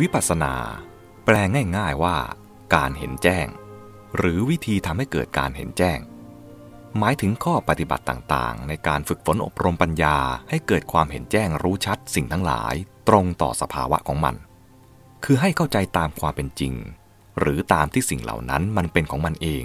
วิปัสนา แปลง่ายๆว่า การเห็นแจ้ง หรือวิธีทำให้เกิดการเห็นแจ้ง หมายถึงข้อปฏิบัติต่างๆ ในการฝึกฝนอบรมปัญญาให้เกิดความเห็นแจ้งรู้ชัดสิ่งทั้งหลาย ตรงต่อสภาวะของมัน คือให้เข้าใจตามความเป็นจริง หรือตามที่สิ่งเหล่านั้นมันเป็นของมันเอง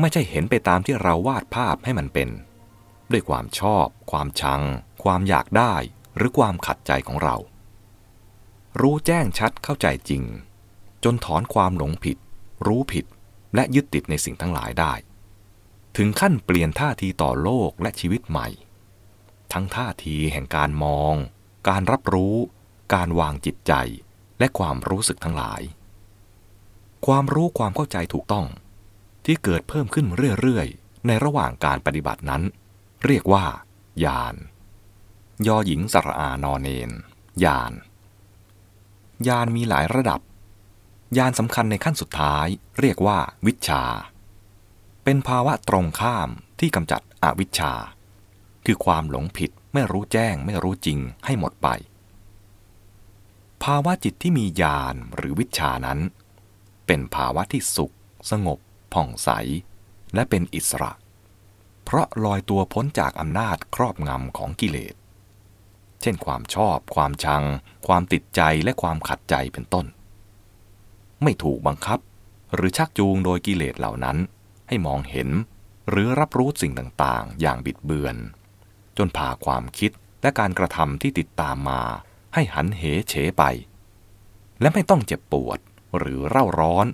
ไม่ใช่เห็นไปตามที่เราวาดภาพให้มันเป็น ด้วยความชอบ ความชัง ความอยากได้ หรือความขัดใจของเรา รู้แจ้งชัดเข้าใจจริง จนถอนความหลงผิด รู้ผิดและยึดติดในสิ่งทั้งหลายได้ ถึงขั้นเปลี่ยนท่าทีต่อโลกและชีวิตใหม่ ทั้งท่าทีแห่งการมอง การรับรู้ การวางจิตใจ และความรู้สึกทั้งหลาย ความรู้ความเข้าใจถูกต้อง ที่เกิดเพิ่มขึ้นเรื่อยๆ ในระหว่างการปฏิบัตินั้น เรียกว่าญาณยอหญิงสระอานอนเนนญาณ ญาณมีหลายระดับญาณสำคัญในขั้นสุดท้ายเรียกว่าวิชา เป็นภาวะตรงข้ามที่กำจัดอวิชชา คือความหลงผิดไม่รู้แจ้งไม่รู้จริงให้หมดไป ภาวะจิตที่มีญาณหรือวิชานั้น เป็นภาวะที่สุข สงบผ่องใส และเป็นอิสระ เพราะลอยตัวพ้นจากอำนาจครอบงำของกิเลส เช่นความชอบ ความชัง ความติดใจและความขัดใจเป็นต้น ไม่ถูกบังคับ หรือชักจูงโดยกิเลสเหล่านั้น ให้มองเห็น หรือรับรู้สิ่งต่างๆ อย่างบิดเบือน จนพาความคิดและการกระทำที่ติดตามมาให้หันเหเฉไป และไม่ต้องเจ็บปวดหรือเร่าร้อน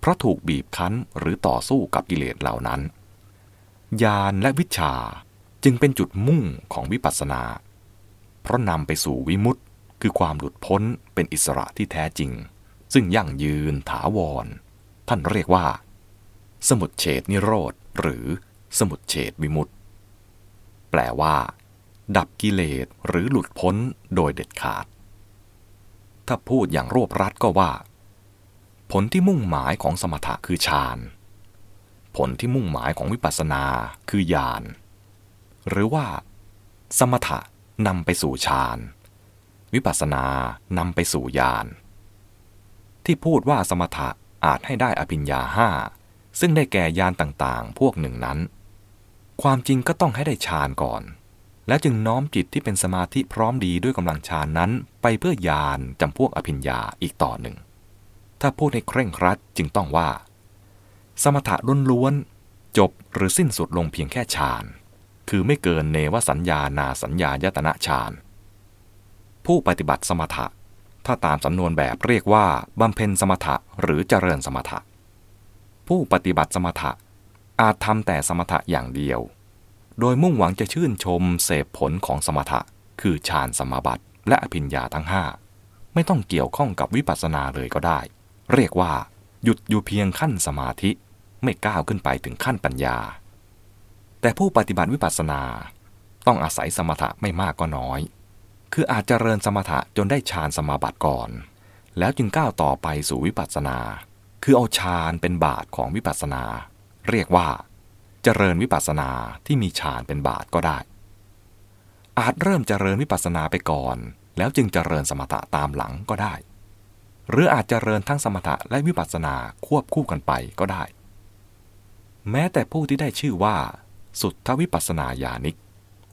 เพราะถูกบีบคั้นหรือต่อสู้กับกิเลสเหล่านั้น ญาณและวิชาจึงเป็นจุดมุ่งของวิปัสสนา ราะนำไปสู่วิมุตติคือความหลุดพ้นเป็นอิสระที่แท้จริง ซึ่งยั่งยืนถาวร ท่านเรียกว่า สมุดเฉดนิโรธ หรือสมุดเฉดวิมุตติแปลว่า ดับกิเลสหรือหลุดพ้นโดยเด็ดขาด ถ้าพูดอย่างรวบรัดก็ว่า ผลที่มุ่งหมายของสมถะคือฌานผลที่มุ่งหมายของวิปัสสนาคือญาณหรือว่า สมถะ นำไปสู่ฌานวิปัสสนานำไปสู่ญาณที่พูดว่าสมถะอาจให้ได้อภิญญาห้าซึ่งได้แก่ญาณต่างๆ พวกหนึ่งนั้น ความจริงก็ต้องให้ได้ฌานก่อน แล้วจึงน้อมจิตที่เป็นสมาธิพร้อมดีด้วยกำลังฌานนั้น ไปเพื่อญาณจำพวกอภิญญาอีกต่อหนึ่ง ถ้าพูดให้เคร่งครัดจึงต้องว่า สมถะล้วนๆจบหรือสิ้นสุดลงเพียงแค่ฌาน คือไม่เกินเนวสัญญานาสัญญายตนะฌาน ผู้ปฏิบัติสมถะ ถ้าตามสำนวนแบบเรียกว่าบำเพ็ญสมถะหรือเจริญสมถะ ผู้ปฏิบัติสมถะอาจทำแต่สมถะอย่างเดียว โดยมุ่งหวังจะชื่นชมเสพผลของสมถะ คือฌานสมาบัติ และอภิญญาทั้งห้าไม่ต้องเกี่ยวข้องกับวิปัสสนาเลยก็ได้ เรียกว่า หยุดอยู่เพียงขั้นสมาธิ ไม่ก้าวขึ้นไปถึงขั้นปัญญา แต่ผู้ปฏิบัติวิปัสสนาต้องอาศัยสมถะไม่มากก็น้อย คืออาจจเจริญสมถะจนได้ฌานสมาบัติก่อน แล้วจึงก้าวต่อไปสู่วิปัสสนา คือเอาฌานเป็นบาทของวิปัสสนา เรียกว่าเจริญวิปัสสนาที่มีฌานเป็นบาทก็ได้ อาจเริ่มเจริญวิปัสสนาไปก่อน แล้วจึงเจริญสมถะตามหลังก็ได้ หรืออาจเจริญทั้งสมถะและวิปัสสนาควบคู่กันไปก็ได้ แม้แต่ผู้ที่ได้ชื่อว่า สุทธวิปัสสนาญาณิก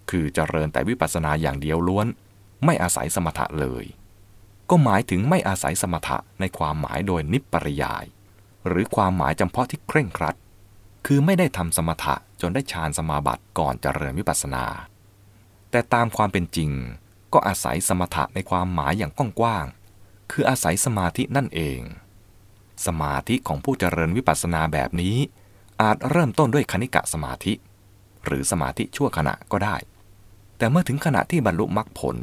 คือเจริญแต่วิปัสสนาอย่างเดียวล้วน ไม่อาศัยสมถะเลย ก็หมายถึงไม่อาศัยสมถะในความหมายโดยนิปปริยาย หรือความหมายจำเพาะที่เคร่งครัด คือไม่ได้ทำสมถะจนได้ฌานสมาบัติก่อนเจริญวิปัสสนา แต่ตามความเป็นจริง ก็อาศัยสมถะในความหมายอย่างกว้างๆคืออาศัยสมาธินั่นเอง สมาธิของผู้เจริญวิปัสสนาแบบนี้อาจเริ่มต้นด้วยคณิกะสมาธิ หรือสมาธิชั่วขณะก็ได้ แต่เมื่อถึงขณะที่บรรลุมรรคผล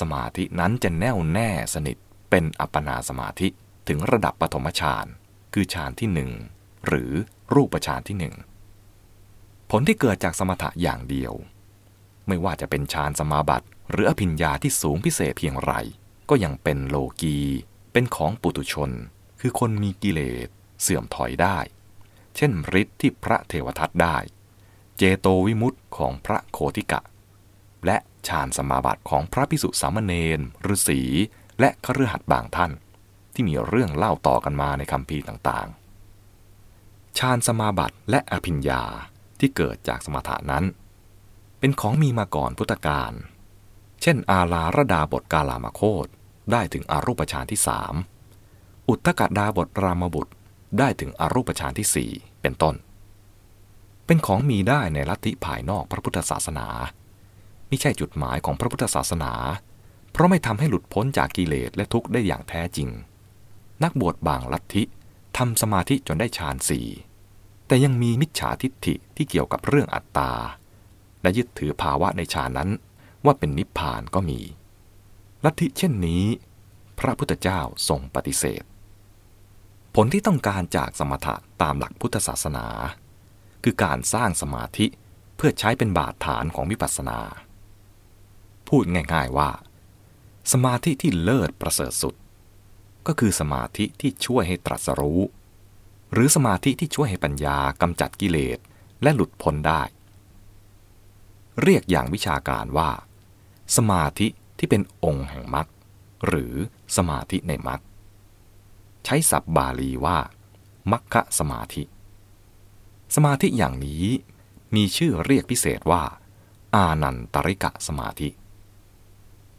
สมาธินั้นจะแน่วแน่สนิทเป็นอัปปนาสมาธิถึงระดับปฐมฌานคือฌานที่หนึ่งหรือรูปฌานที่หนึ่งผลที่เกิดจากสมถะอย่างเดียว ไม่ว่าจะเป็นฌานสมาบัติ หรืออภิญญาที่สูงพิเศษเพียงไร ก็ยังเป็นโลกี เป็นของปุตุชน คือคนมีกิเลสเสื่อมถอยได้ เช่นฤทธิ์ที่พระเทวทัตได้ เจโตวิมุตติของพระโคติกะ และฌานสมาบัติของพระพิสุสามเณรฤาษีและคฤหัสถ์บางท่าน ที่มีเรื่องเล่าต่อกันมาในคำพีต่างๆฌานสมาบัติและอภิญญาที่เกิดจากสมถะนั้น เป็นของมีมาก่อนพุทธกาลเช่น อาลาระดาบทกาลามโคตได้ถึงอรูปฌานที่สามอุตตกดาบทรามบุตรได้ถึงอรูปฌานที่สี่เป็นต้น เป็นของมีได้ในลัทธิภายนอกพระพุทธศาสนาไม่ใช่จุดหมายของพระพุทธศาสนา เพราะไม่ทำให้หลุดพ้นจากกิเลสและทุกข์ได้อย่างแท้จริง นักบวชบางลัทธิทำสมาธิจนได้ฌานสี่แต่ยังมีมิจฉาทิฏฐิที่เกี่ยวกับเรื่องอัตตา และยึดถือภาวะในฌานนั้น ว่าเป็นนิพพานก็มี ลัทธิเช่นนี้ พระพุทธเจ้าทรงปฏิเสธ ผลที่ต้องการจากสมถะตามหลักพุทธศาสนา คือการสร้างสมาธิเพื่อใช้เป็นบาดฐานของวิปัสสนา พูดง่ายๆว่า สมาธิที่เลิศประเสริฐสุด ก็คือสมาธิที่ช่วยให้ตรัสรู้ หรือสมาธิที่ช่วยให้ปัญญากำจัดกิเลสและหลุดพ้นได้ เรียกอย่างวิชาการว่า สมาธิที่เป็นองค์แห่งมรรคหรือสมาธิในมรรคใช้ศัพท์บาลีว่ามัคคะสมาธิ สมาธิอย่างนี้มีชื่อเรียกพิเศษว่า อานันตริกะสมาธิ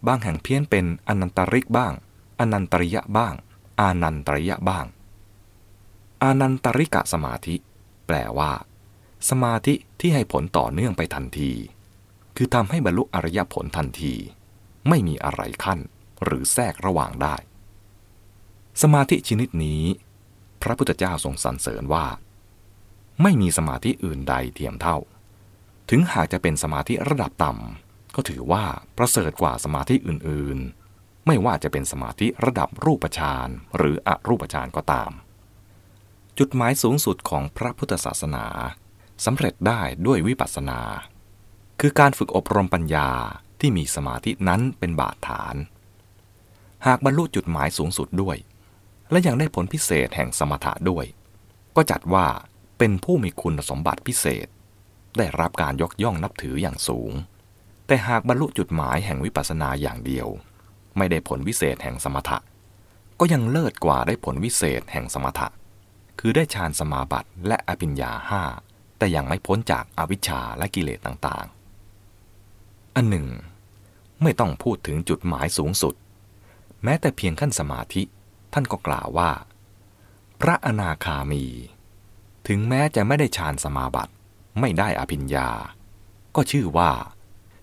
บางแห่งเพี้ยนเป็นอนันตริกบ้าง อนันตริยะบ้าง อานันตริยะบ้าง อานันตริกะสมาธิ แปลว่า สมาธิที่ให้ผลต่อเนื่องไปทันที คือทำให้บรรลุอริยผลทันที ไม่มีอะไรขั้น หรือแทรกระหว่างได้ สมาธิชนิดนี้ พระพุทธเจ้าทรงสรรเสริญว่า ไม่มีสมาธิอื่นใดเทียมเท่า ถึงหากจะเป็นสมาธิระดับต่ำก็ถือว่าประเสริฐกว่าสมาธิอื่นๆ ไม่ว่าจะเป็นสมาธิระดับรูปฌานหรืออรูปฌานก็ตาม จุดหมายสูงสุดของพระพุทธศาสนาสำเร็จได้ด้วยวิปัสสนา คือการฝึกอบรมปัญญาที่มีสมาธินั้นเป็นบาดฐาน หากบรรลุจุดหมายสูงสุดด้วย และยังได้ผลพิเศษแห่งสมถะด้วย ก็จัดว่า เป็นผู้มีคุณสมบัติพิเศษ ได้รับการยกย่องนับถืออย่างสูง แต่หากบรรลุจุดหมายแห่งวิปัสสนาอย่างเดียว ไม่ได้ผลวิเศษแห่งสมถะ ก็ยังเลิศกว่าได้ผลวิเศษแห่งสมถะ คือได้ฌานสมาบัติและอภิญญาห้าแต่ยังไม่พ้นจากอวิชชาและกิเลสต่างๆ อันหนึ่ง ไม่ต้องพูดถึงจุดหมายสูงสุด แม้แต่เพียงขั้นสมาธิท่านก็กล่าวว่า พระอนาคามี ถึงแม้จะไม่ได้ฌานสมาบัติ ไม่ได้อภิญญา ก็ชื่อว่า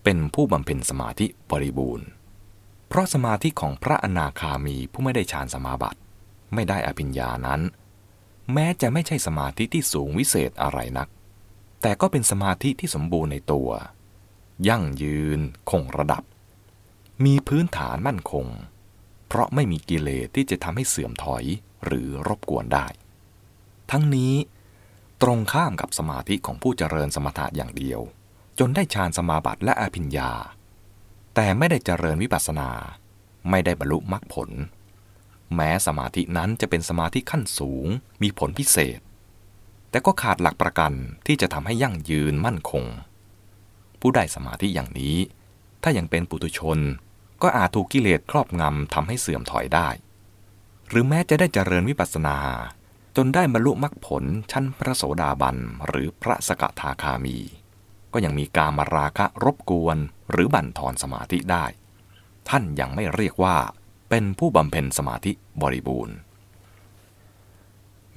เป็นผู้บำเพ็ญสมาธิบริบูรณ์ เพราะสมาธิของพระอนาคามีผู้ไม่ได้ฌานสมาบัติ ไม่ได้อภิญญานั้น แม้จะไม่ใช่สมาธิที่สูงวิเศษอะไรนัก แต่ก็เป็นสมาธิที่สมบูรณ์ในตัว ยั่งยืน คงระดับ มีพื้นฐานมั่นคง เพราะไม่มีกิเลสที่จะทำให้เสื่อมถอยหรือรบกวนได้ ทั้งนี้ ตรงข้ามกับสมาธิของผู้เจริญสมถะอย่างเดียว จนได้ฌานสมาบัติและอภิญญา แต่ไม่ได้เจริญวิปัสสนา ไม่ได้บรรลุมรรคผล แม้สมาธินั้นจะเป็นสมาธิขั้นสูง มีผลพิเศษ แต่ก็ขาดหลักประกันที่จะทำให้ยั่งยืนมั่นคง ผู้ได้สมาธิอย่างนี้ ถ้ายังเป็นปุถุชน ก็อาจถูกกิเลสครอบงำทำให้เสื่อมถอยได้ หรือแม้จะได้เจริญวิปัสสนา จนได้บรรลุมรรคผลชั้นพระโสดาบันหรือพระสกทาคามี ก็ยังมีการมาราคะรบกวนหรือบั่นทอนสมาธิได้ ท่านยังไม่เรียกว่าเป็นผู้บำเพ็ญสมาธิบริบูรณ์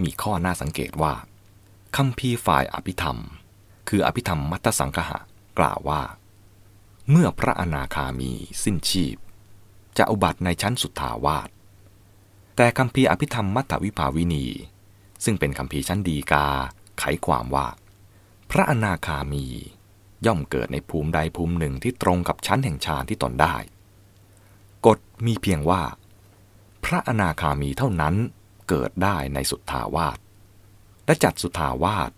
มีข้อน่าสังเกตว่าคำพีฝ่ายอภิธรรม คืออภิธรรมมัตสังคหะกล่าวว่า เมื่อพระอนาคามีสิ้นชีพ จะอุบัติในชั้นสุทธาวาสแต่คำพีอภิธรรมมัตตวิภาวินี ซึ่งเป็นคำพีชั้นดีกา ไขความว่า พระอนาคามี ย่อมเกิดในภูมิใดภูมิหนึ่งที่ตรงกับชั้นแห่งฌานที่ตนได้ กฎมีเพียงว่า พระอนาคามีเท่านั้นเกิดได้ในสุทธาวาสและจัดสุทธาวาส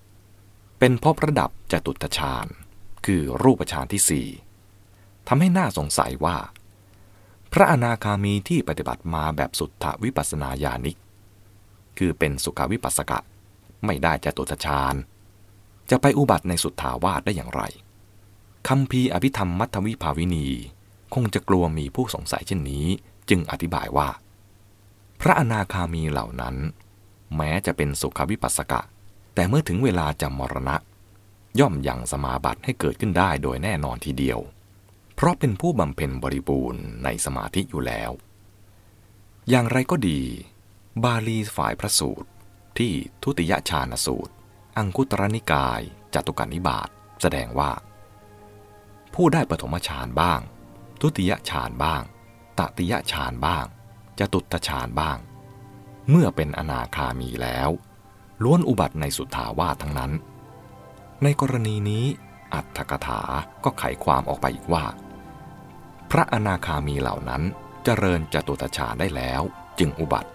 เป็นพบระดับจตุตฌานคือรูปฌานที่สี่ทำให้น่าสงสัยว่า พระอนาคามีที่ปฏิบัติมาแบบสุทธวิปัสนาญาณิก คือเป็นสุขวิปัสสกะ ไม่ได้จะตุตฌาน จะไปอุบัติในสุทธาวาสได้อย่างไรคำพีอภิธรรมมัทวิภาวินี คงจะกลัวมีผู้สงสัยเช่นนี้ จึงอธิบายว่า พระอนาคามีเหล่านั้น แม้จะเป็นสุขวิปัสสกะ แต่เมื่อถึงเวลาจะมรณะ ย่อมยังสมาบัติให้เกิดขึ้นได้โดยแน่นอนทีเดียว เพราะเป็นผู้บำเพ็ญบริบูรณ์ในสมาธิอยู่แล้ว อย่างไรก็ดี บาลีฝ่ายพระสูตร ที่ทุติยชาณสูตร อังคุตรนิกายจตุการนิบาตแสดงว่า ผู้ได้ปฐมฌานบ้าง ทุติยฌานบ้างตติยฌานบ้างจตุตฌานบ้าง เมื่อเป็นอนาคามีแล้ว ล้วนอุบัติในสุทธาวาสทั้งนั้น ในกรณีนี้อัตถกถาก็ไขความออกไปอีกว่า พระอนาคามีเหล่านั้นเจริญจตุตฌานได้แล้วจึงอุบัติ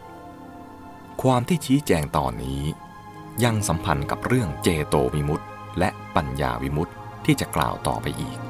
ความที่ชี้แจงต่อนนี้ ยังสัมพันธ์กับเรื่องเจโตวิมุตติและปัญญาวิมุตติที่จะกล่าวต่อไปอีก